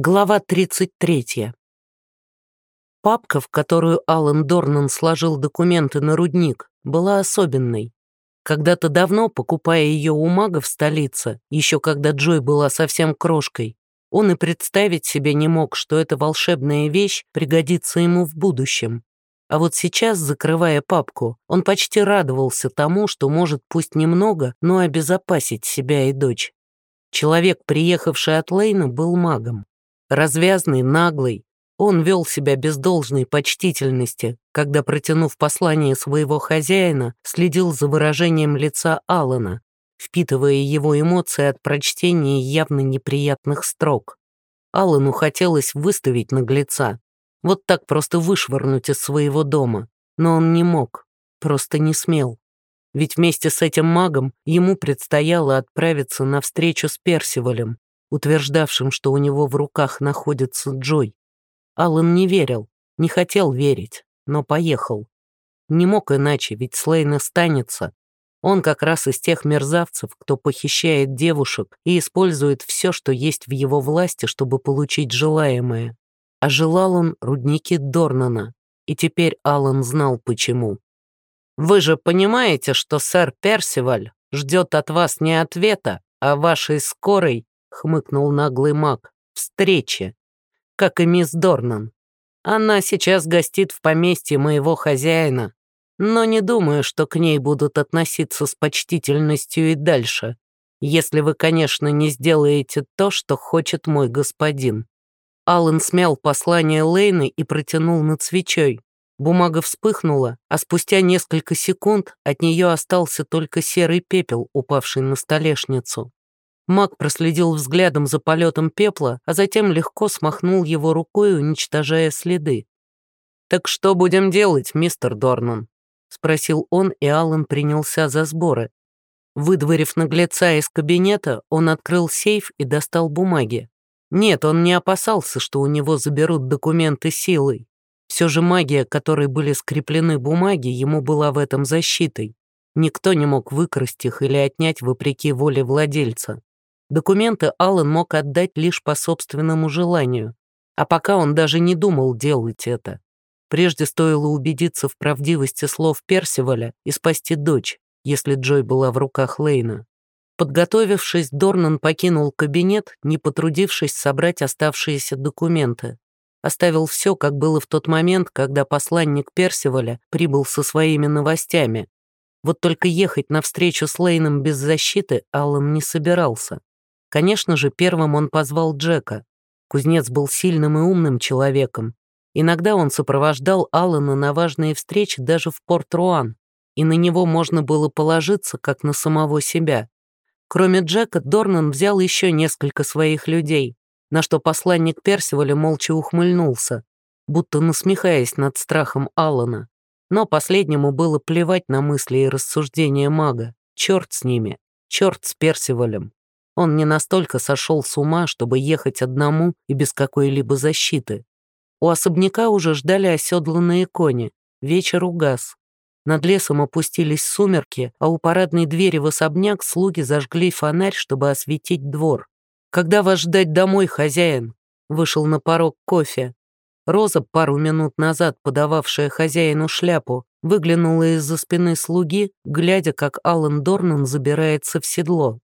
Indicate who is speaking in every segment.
Speaker 1: Глава 33. Папка, в которую Алан Дорнан сложил документы на рудник, была особенной. Когда-то давно, покупая ее у мага в столице, еще когда Джой была совсем крошкой, он и представить себе не мог, что эта волшебная вещь пригодится ему в будущем. А вот сейчас, закрывая папку, он почти радовался тому, что может пусть немного, но обезопасить себя и дочь. Человек, приехавший от Лейна, был магом. Развязный, наглый, он вел себя без должной почтительности, когда, протянув послание своего хозяина, следил за выражением лица Алана, впитывая его эмоции от прочтения явно неприятных строк. Алану хотелось выставить наглеца, вот так просто вышвырнуть из своего дома, но он не мог, просто не смел. Ведь вместе с этим магом ему предстояло отправиться на встречу с Персивалем, утверждавшим, что у него в руках находится Джой. Аллан не верил, не хотел верить, но поехал. Не мог иначе, ведь Слейн останется. Он как раз из тех мерзавцев, кто похищает девушек и использует все, что есть в его власти, чтобы получить желаемое. А желал он рудники Дорнана, и теперь Аллан знал почему. «Вы же понимаете, что сэр Персиваль ждет от вас не ответа, а вашей скорой — хмыкнул наглый маг. «Встречи. Как и мисс Дорнан. Она сейчас гостит в поместье моего хозяина, но не думаю, что к ней будут относиться с почтительностью и дальше, если вы, конечно, не сделаете то, что хочет мой господин». Аллан смял послание Лейны и протянул над свечой. Бумага вспыхнула, а спустя несколько секунд от нее остался только серый пепел, упавший на столешницу. Маг проследил взглядом за полетом пепла, а затем легко смахнул его рукой, уничтожая следы. «Так что будем делать, мистер Дорнан?» — спросил он, и Аллан принялся за сборы. Выдворив наглеца из кабинета, он открыл сейф и достал бумаги. Нет, он не опасался, что у него заберут документы силой. Все же магия, которой были скреплены бумаги, ему была в этом защитой. Никто не мог выкрасть их или отнять вопреки воле владельца. Документы Аллан мог отдать лишь по собственному желанию, а пока он даже не думал делать это. Прежде стоило убедиться в правдивости слов Персиваля и спасти дочь, если Джой была в руках Лейна. Подготовившись, Дорнан покинул кабинет, не потрудившись собрать оставшиеся документы. Оставил все, как было в тот момент, когда посланник Персиваля прибыл со своими новостями. Вот только ехать навстречу с Лейном без защиты Аллан не собирался. Конечно же, первым он позвал Джека. Кузнец был сильным и умным человеком. Иногда он сопровождал Алана на важные встречи даже в Порт-Руан, и на него можно было положиться, как на самого себя. Кроме Джека, Дорнан взял еще несколько своих людей, на что посланник Персиваля молча ухмыльнулся, будто насмехаясь над страхом Алана. Но последнему было плевать на мысли и рассуждения мага. Черт с ними, черт с Персивалем. Он не настолько сошел с ума, чтобы ехать одному и без какой-либо защиты. У особняка уже ждали оседланные кони. Вечер угас. Над лесом опустились сумерки, а у парадной двери в особняк слуги зажгли фонарь, чтобы осветить двор. «Когда вас ждать домой, хозяин?» Вышел на порог кофе. Роза, пару минут назад подававшая хозяину шляпу, выглянула из-за спины слуги, глядя, как Алан Дорнан забирается в седло.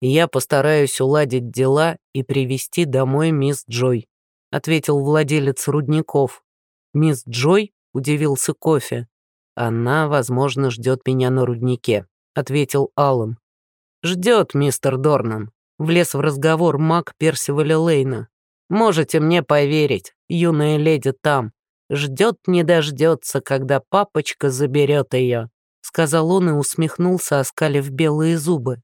Speaker 1: «Я постараюсь уладить дела и привести домой мисс Джой», ответил владелец рудников. «Мисс Джой?» — удивился кофе. «Она, возможно, ждет меня на руднике», — ответил Аллан. «Ждет, мистер Дорнан», — влез в разговор маг Персиваля Лейна. «Можете мне поверить, юная леди там. Ждет не дождется, когда папочка заберет ее», — сказал он и усмехнулся, оскалив белые зубы.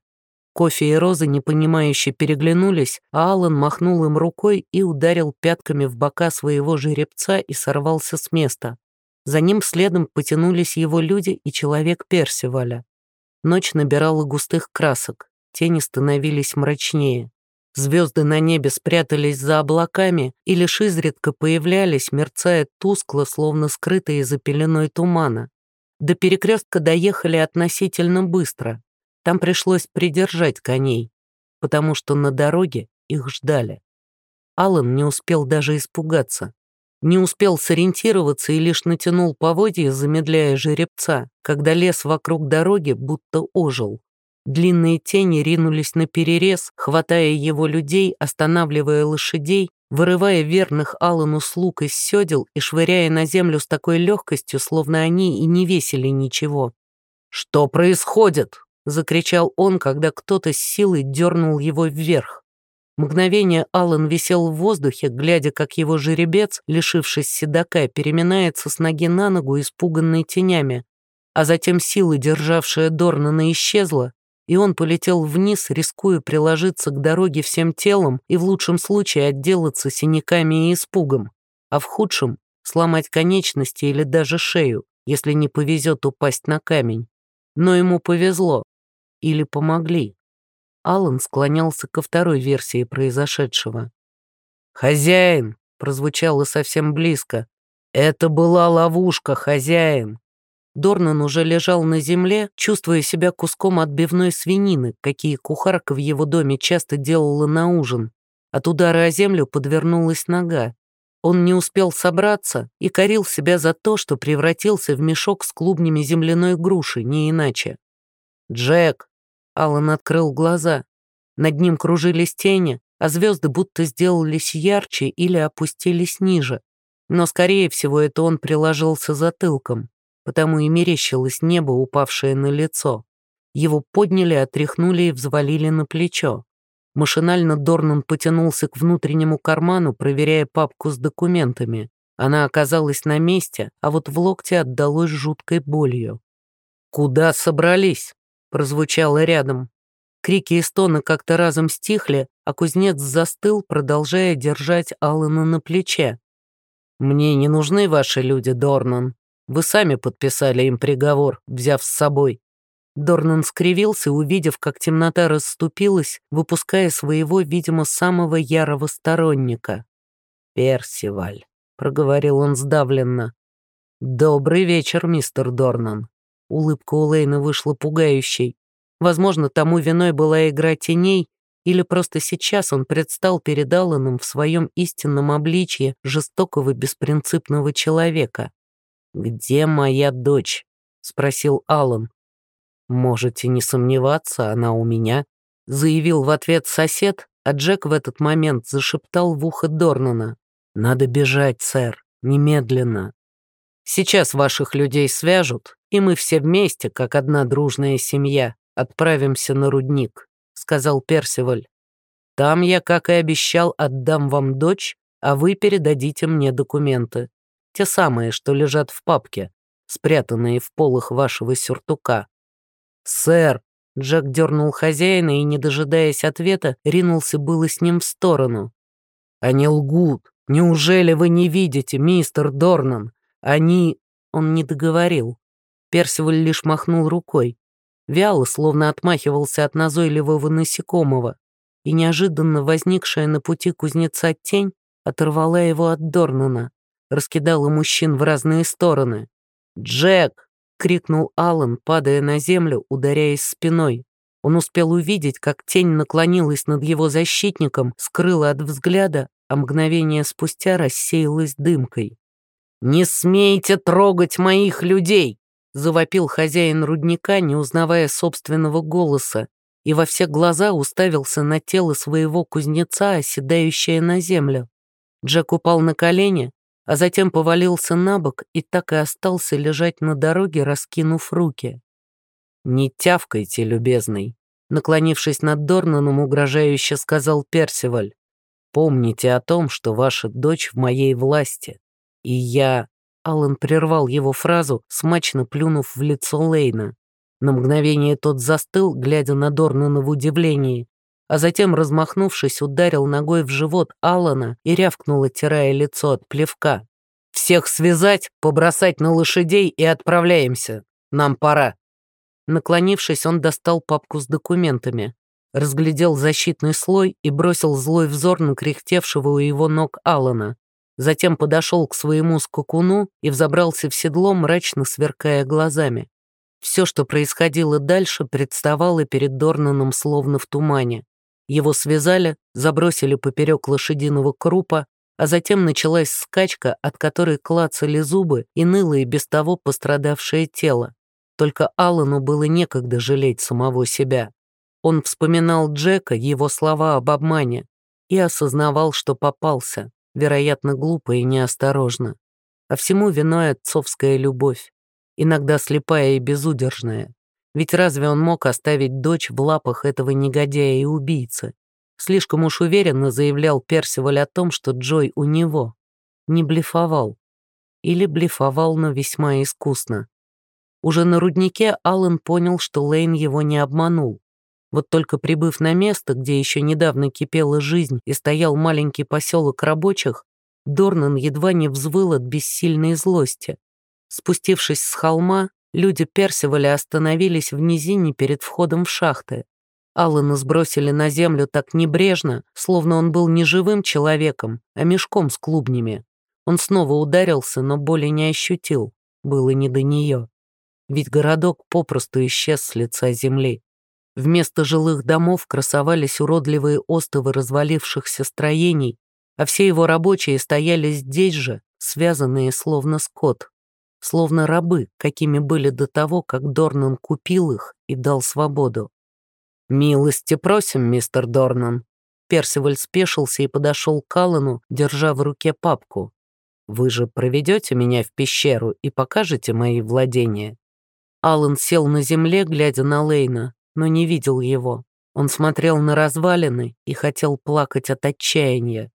Speaker 1: Кофе и Роза непонимающе переглянулись, а Алан махнул им рукой и ударил пятками в бока своего жеребца и сорвался с места. За ним следом потянулись его люди и человек Персиваля. Ночь набирала густых красок, тени становились мрачнее. Звезды на небе спрятались за облаками и лишь изредка появлялись, мерцая тускло, словно скрытые за пеленой тумана. До перекрестка доехали относительно быстро, там пришлось придержать коней, потому что на дороге их ждали. Алан не успел даже испугаться. Не успел сориентироваться и лишь натянул поводья, замедляя жеребца, когда лес вокруг дороги будто ожил. Длинные тени ринулись на перерез, хватая его людей, останавливая лошадей, вырывая верных Аллану слуг из седел и швыряя на землю с такой легкостью, словно они и не весили ничего. «Что происходит?» — закричал он, когда кто-то с силой дернул его вверх. Мгновение Аллан висел в воздухе, глядя, как его жеребец, лишившись седока, переминается с ноги на ногу, испуганный тенями, а затем сила, державшая Дорнана, исчезла, и он полетел вниз, рискуя приложиться к дороге всем телом и в лучшем случае отделаться синяками и испугом, а в худшем — сломать конечности или даже шею, если не повезет упасть на камень. Но ему повезло. Или помогли. Алан склонялся ко второй версии произошедшего. «Хозяин!» — прозвучало совсем близко. «Это была ловушка, хозяин!» Дорнан уже лежал на земле, чувствуя себя куском отбивной свинины, какие кухарка в его доме часто делала на ужин. От удара о землю подвернулась нога. Он не успел собраться и корил себя за то, что превратился в мешок с клубнями земляной груши, не иначе. «Джек!» Алан открыл глаза. Над ним кружились тени, а звезды будто сделались ярче или опустились ниже. Но, скорее всего, это он приложился затылком, потому и мерещилось небо, упавшее на лицо. Его подняли, отряхнули и взвалили на плечо. Машинально Дорнан потянулся к внутреннему карману, проверяя папку с документами. Она оказалась на месте, а вот в локте отдалось жуткой болью. «Куда собрались?» Прозвучало рядом. Крики и стоны как-то разом стихли, а кузнец застыл, продолжая держать Алана на плече. «Мне не нужны ваши люди, Дорнан. Вы сами подписали им приговор, взяв с собой». Дорнан скривился, увидев, как темнота расступилась, выпуская своего, видимо, самого ярого сторонника. «Персиваль», — проговорил он сдавленно. «Добрый вечер, мистер Дорнан». Улыбка у Лейна вышла пугающей. Возможно, тому виной была игра теней, или просто сейчас он предстал перед Алланом в своем истинном обличье жестокого беспринципного человека. «Где моя дочь?» — спросил Аллан. «Можете не сомневаться, она у меня», — заявил в ответ сосед, а Джек в этот момент зашептал в ухо Дорнана. «Надо бежать, сэр, немедленно. Сейчас ваших людей свяжут, и мы все вместе, как одна дружная семья, отправимся на рудник», — сказал Персиваль. «Там я, как и обещал, отдам вам дочь, а вы передадите мне документы. Те самые, что лежат в папке, спрятанные в полах вашего сюртука». «Сэр!» — Джек дернул хозяина и, не дожидаясь ответа, ринулся было с ним в сторону. «Они лгут. Неужели вы не видите, мистер Дорнан? Они...» Он не договорил. Персиваль лишь махнул рукой. Вяло, словно отмахивался от назойливого насекомого, и неожиданно возникшая на пути кузнеца тень оторвала его от Дорнана, раскидала мужчин в разные стороны. «Джек!» — крикнул Аллан, падая на землю, ударяясь спиной. Он успел увидеть, как тень наклонилась над его защитником, скрыла от взгляда, а мгновение спустя рассеялась дымкой. «Не смейте трогать моих людей!» Завопил хозяин рудника, не узнавая собственного голоса, и во все глаза уставился на тело своего кузнеца, оседающее на землю. Джек упал на колени, а затем повалился на бок и так и остался лежать на дороге, раскинув руки. «Не тявкайте, любезный», — наклонившись над Дорнаном, угрожающе сказал Персиваль. «Помните о том, что ваша дочь в моей власти, и я Аллан прервал его фразу, смачно плюнув в лицо Лейна. На мгновение тот застыл, глядя на Дорнана в удивлении, а затем, размахнувшись, ударил ногой в живот Аллана и рявкнул, оттирая лицо от плевка. «Всех связать, побросать на лошадей и отправляемся. Нам пора». Наклонившись, он достал папку с документами, разглядел защитный слой и бросил злой взор на кряхтевшего у его ног Аллана затем подошел к своему скакуну и взобрался в седло, мрачно сверкая глазами. Все, что происходило дальше, представало перед Дорнаном словно в тумане. Его связали, забросили поперек лошадиного крупа, а затем началась скачка, от которой клацали зубы и ныло и без того пострадавшее тело. Только Аллану было некогда жалеть самого себя. Он вспоминал Джека, его слова об обмане, и осознавал, что попался, вероятно, глупо и неосторожно. А всему виной отцовская любовь, иногда слепая и безудержная. Ведь разве он мог оставить дочь в лапах этого негодяя и убийцы? Слишком уж уверенно заявлял Персиваль о том, что Джой у него. Не блефовал. Или блефовал, но весьма искусно. Уже на руднике Аллен понял, что Лейн его не обманул. Вот только прибыв на место, где еще недавно кипела жизнь и стоял маленький поселок рабочих, Дорнан едва не взвыл от бессильной злости. Спустившись с холма, люди Персиваля остановились в низине перед входом в шахты. Аллана сбросили на землю так небрежно, словно он был не живым человеком, а мешком с клубнями. Он снова ударился, но боли не ощутил, было не до нее. Ведь городок попросту исчез с лица земли. Вместо жилых домов красовались уродливые остовы развалившихся строений, а все его рабочие стояли здесь же, связанные словно скот, словно рабы, какими были до того, как Дорнан купил их и дал свободу. «Милости просим, мистер Дорнан». Персиваль спешился и подошел к Аллану, держа в руке папку. «Вы же проведете меня в пещеру и покажете мои владения?» Аллан сел на земле, глядя на Лейна, но не видел его. Он смотрел на развалины и хотел плакать от отчаяния.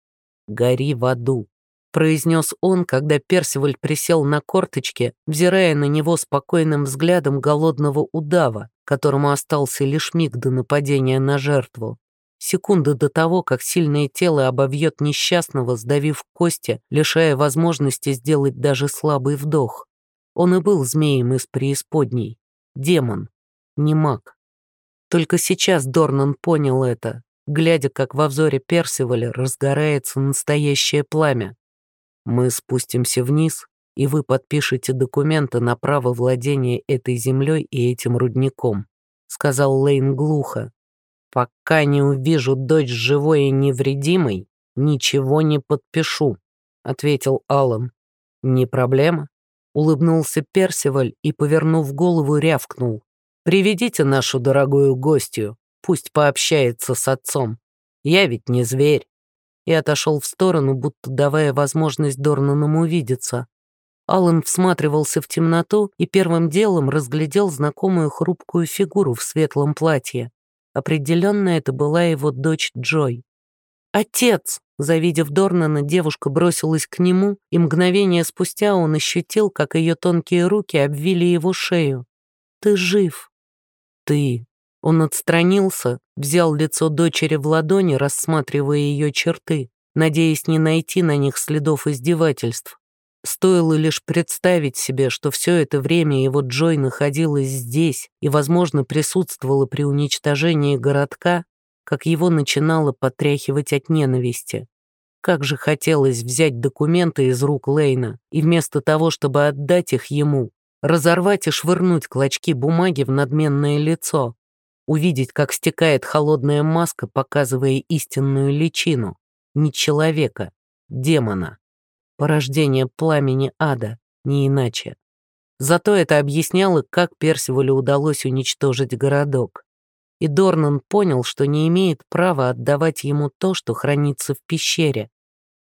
Speaker 1: «Гори в аду», — произнес он, когда Персиваль присел на корточки, взирая на него спокойным взглядом голодного удава, которому остался лишь миг до нападения на жертву. Секунда до того, как сильное тело обовьет несчастного, сдавив кости, лишая возможности сделать даже слабый вдох. Он и был змеем из преисподней. Демон, не маг. Только сейчас Дорнан понял это, глядя, как во взоре Персиваля разгорается настоящее пламя. Мы спустимся вниз, и вы подпишете документы на право владения этой землей и этим рудником», — сказал Лейн глухо. «Пока не увижу дочь живой и невредимой, ничего не подпишу», — ответил Аллан. «Не проблема?» — улыбнулся Персиваль и, повернув голову, рявкнул. «Приведите нашу дорогую гостью, пусть пообщается с отцом. Я ведь не зверь» и отошел в сторону, будто давая возможность Дорнанам увидеться. Аллан всматривался в темноту и первым делом разглядел знакомую хрупкую фигуру в светлом платье. Определенно это была его дочь Джой. «Отец!» Завидев Дорнана, девушка бросилась к нему, и мгновение спустя он ощутил, как ее тонкие руки обвили его шею. «Ты жив!» «Ты!» Он отстранился, взял лицо дочери в ладони, рассматривая ее черты, надеясь не найти на них следов издевательств. Стоило лишь представить себе, что все это время его Джой находилась здесь и, возможно, присутствовала при уничтожении городка, как его начинало потряхивать от ненависти. Как же хотелось взять документы из рук Лейна и вместо того, чтобы отдать их ему, разорвать и швырнуть клочки бумаги в надменное лицо, увидеть, как стекает холодная маска, показывая истинную личину, не человека, демона порождение пламени ада, не иначе. Зато это объясняло, как Персивалю удалось уничтожить городок. И Дорнан понял, что не имеет права отдавать ему то, что хранится в пещере.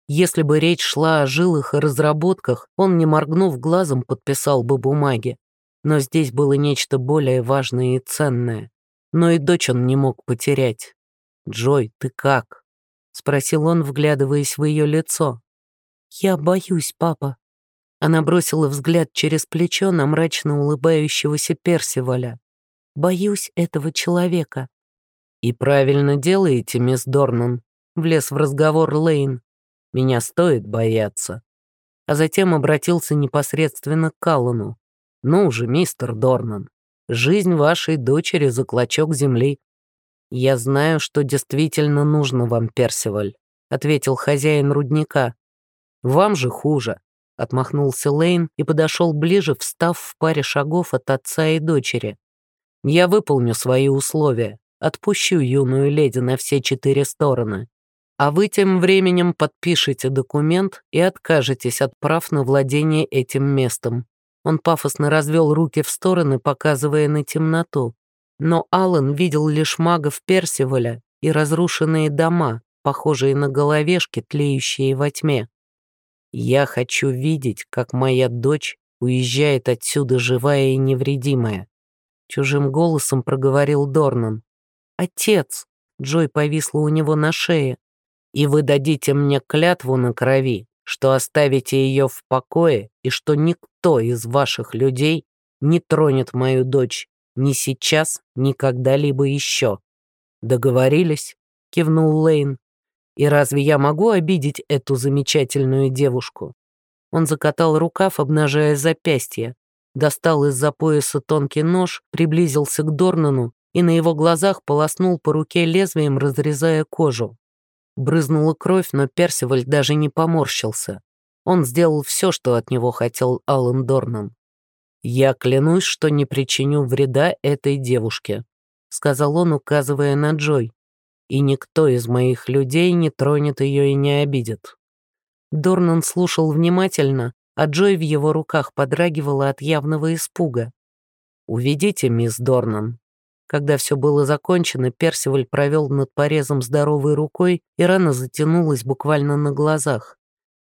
Speaker 1: Если бы речь шла о жилах и разработках, он, не моргнув глазом, подписал бы бумаги. Но здесь было нечто более важное и ценное. Но и дочь он не мог потерять. «Джой, ты как?» — спросил он, вглядываясь в ее лицо. «Я боюсь, папа». Она бросила взгляд через плечо на мрачно улыбающегося Персиваля. «Боюсь этого человека». «И правильно делаете, мисс Дорнан», — влез в разговор Лейн. «Меня стоит бояться». А затем обратился непосредственно к Каллану. «Ну же, мистер Дорнан, жизнь вашей дочери за клочок земли». «Я знаю, что действительно нужно вам, Персиваль», — ответил хозяин рудника. «Вам же хуже», — отмахнулся Лейн и подошел ближе, встав в паре шагов от отца и дочери. «Я выполню свои условия, отпущу юную леди на все четыре стороны. А вы тем временем подпишете документ и откажетесь от прав на владение этим местом. Он пафосно развел руки в стороны, показывая на темноту. Но Аллан видел лишь магов Персиваля и разрушенные дома, похожие на головешки, тлеющие во тьме. «Я хочу видеть, как моя дочь уезжает отсюда живая и невредимая», чужим голосом проговорил Дорнан. «Отец!» — Джой повисла у него на шее. «И вы дадите мне клятву на крови, что оставите ее в покое и что никто из ваших людей не тронет мою дочь ни сейчас, ни когда-либо еще». «Договорились?» — кивнул Лейн. «И разве я могу обидеть эту замечательную девушку?» Он закатал рукав, обнажая запястье, достал из-за пояса тонкий нож, приблизился к Дорнану и на его глазах полоснул по руке лезвием, разрезая кожу. Брызнула кровь, но Персиваль даже не поморщился. Он сделал все, что от него хотел Аллен Дорнан. «Я клянусь, что не причиню вреда этой девушке», — сказал он, указывая на Джой. «И никто из моих людей не тронет ее и не обидит». Дорнан слушал внимательно, а Джой в его руках подрагивала от явного испуга. «Уведите, мисс Дорнан». Когда все было закончено, Персиваль провел над порезом здоровой рукой, и рана затянулась буквально на глазах.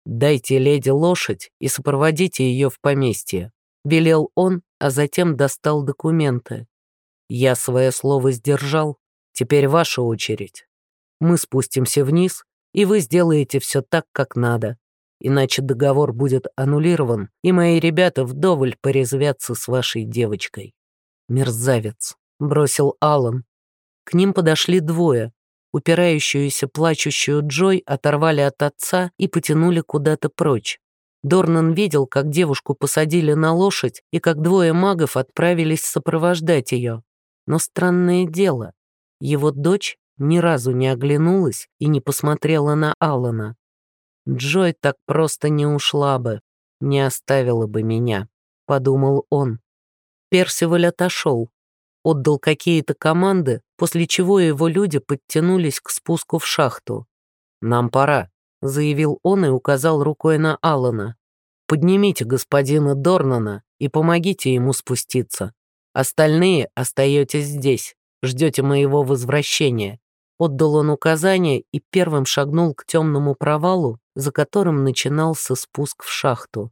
Speaker 1: «Дайте леди лошадь и сопроводите ее в поместье», — велел он, а затем достал документы. «Я свое слово сдержал, теперь ваша очередь. Мы спустимся вниз, и вы сделаете все так, как надо иначе договор будет аннулирован, и мои ребята вдоволь порезвятся с вашей девочкой». «Мерзавец», — бросил Алан. К ним подошли двое. Упирающуюся, плачущую Джой оторвали от отца и потянули куда-то прочь. Дорнан видел, как девушку посадили на лошадь и как двое магов отправились сопровождать ее. Но странное дело, его дочь ни разу не оглянулась и не посмотрела на Алана. Джой так просто не ушла бы, не оставила бы меня, подумал он. Персиваль отошел, отдал какие-то команды, после чего его люди подтянулись к спуску в шахту. «Нам пора», — заявил он и указал рукой на Алана. «Поднимите господина Дорнана и помогите ему спуститься. Остальные остаетесь здесь, ждете моего возвращения». Отдал он указание и первым шагнул к темному провалу, за которым начинался спуск в шахту.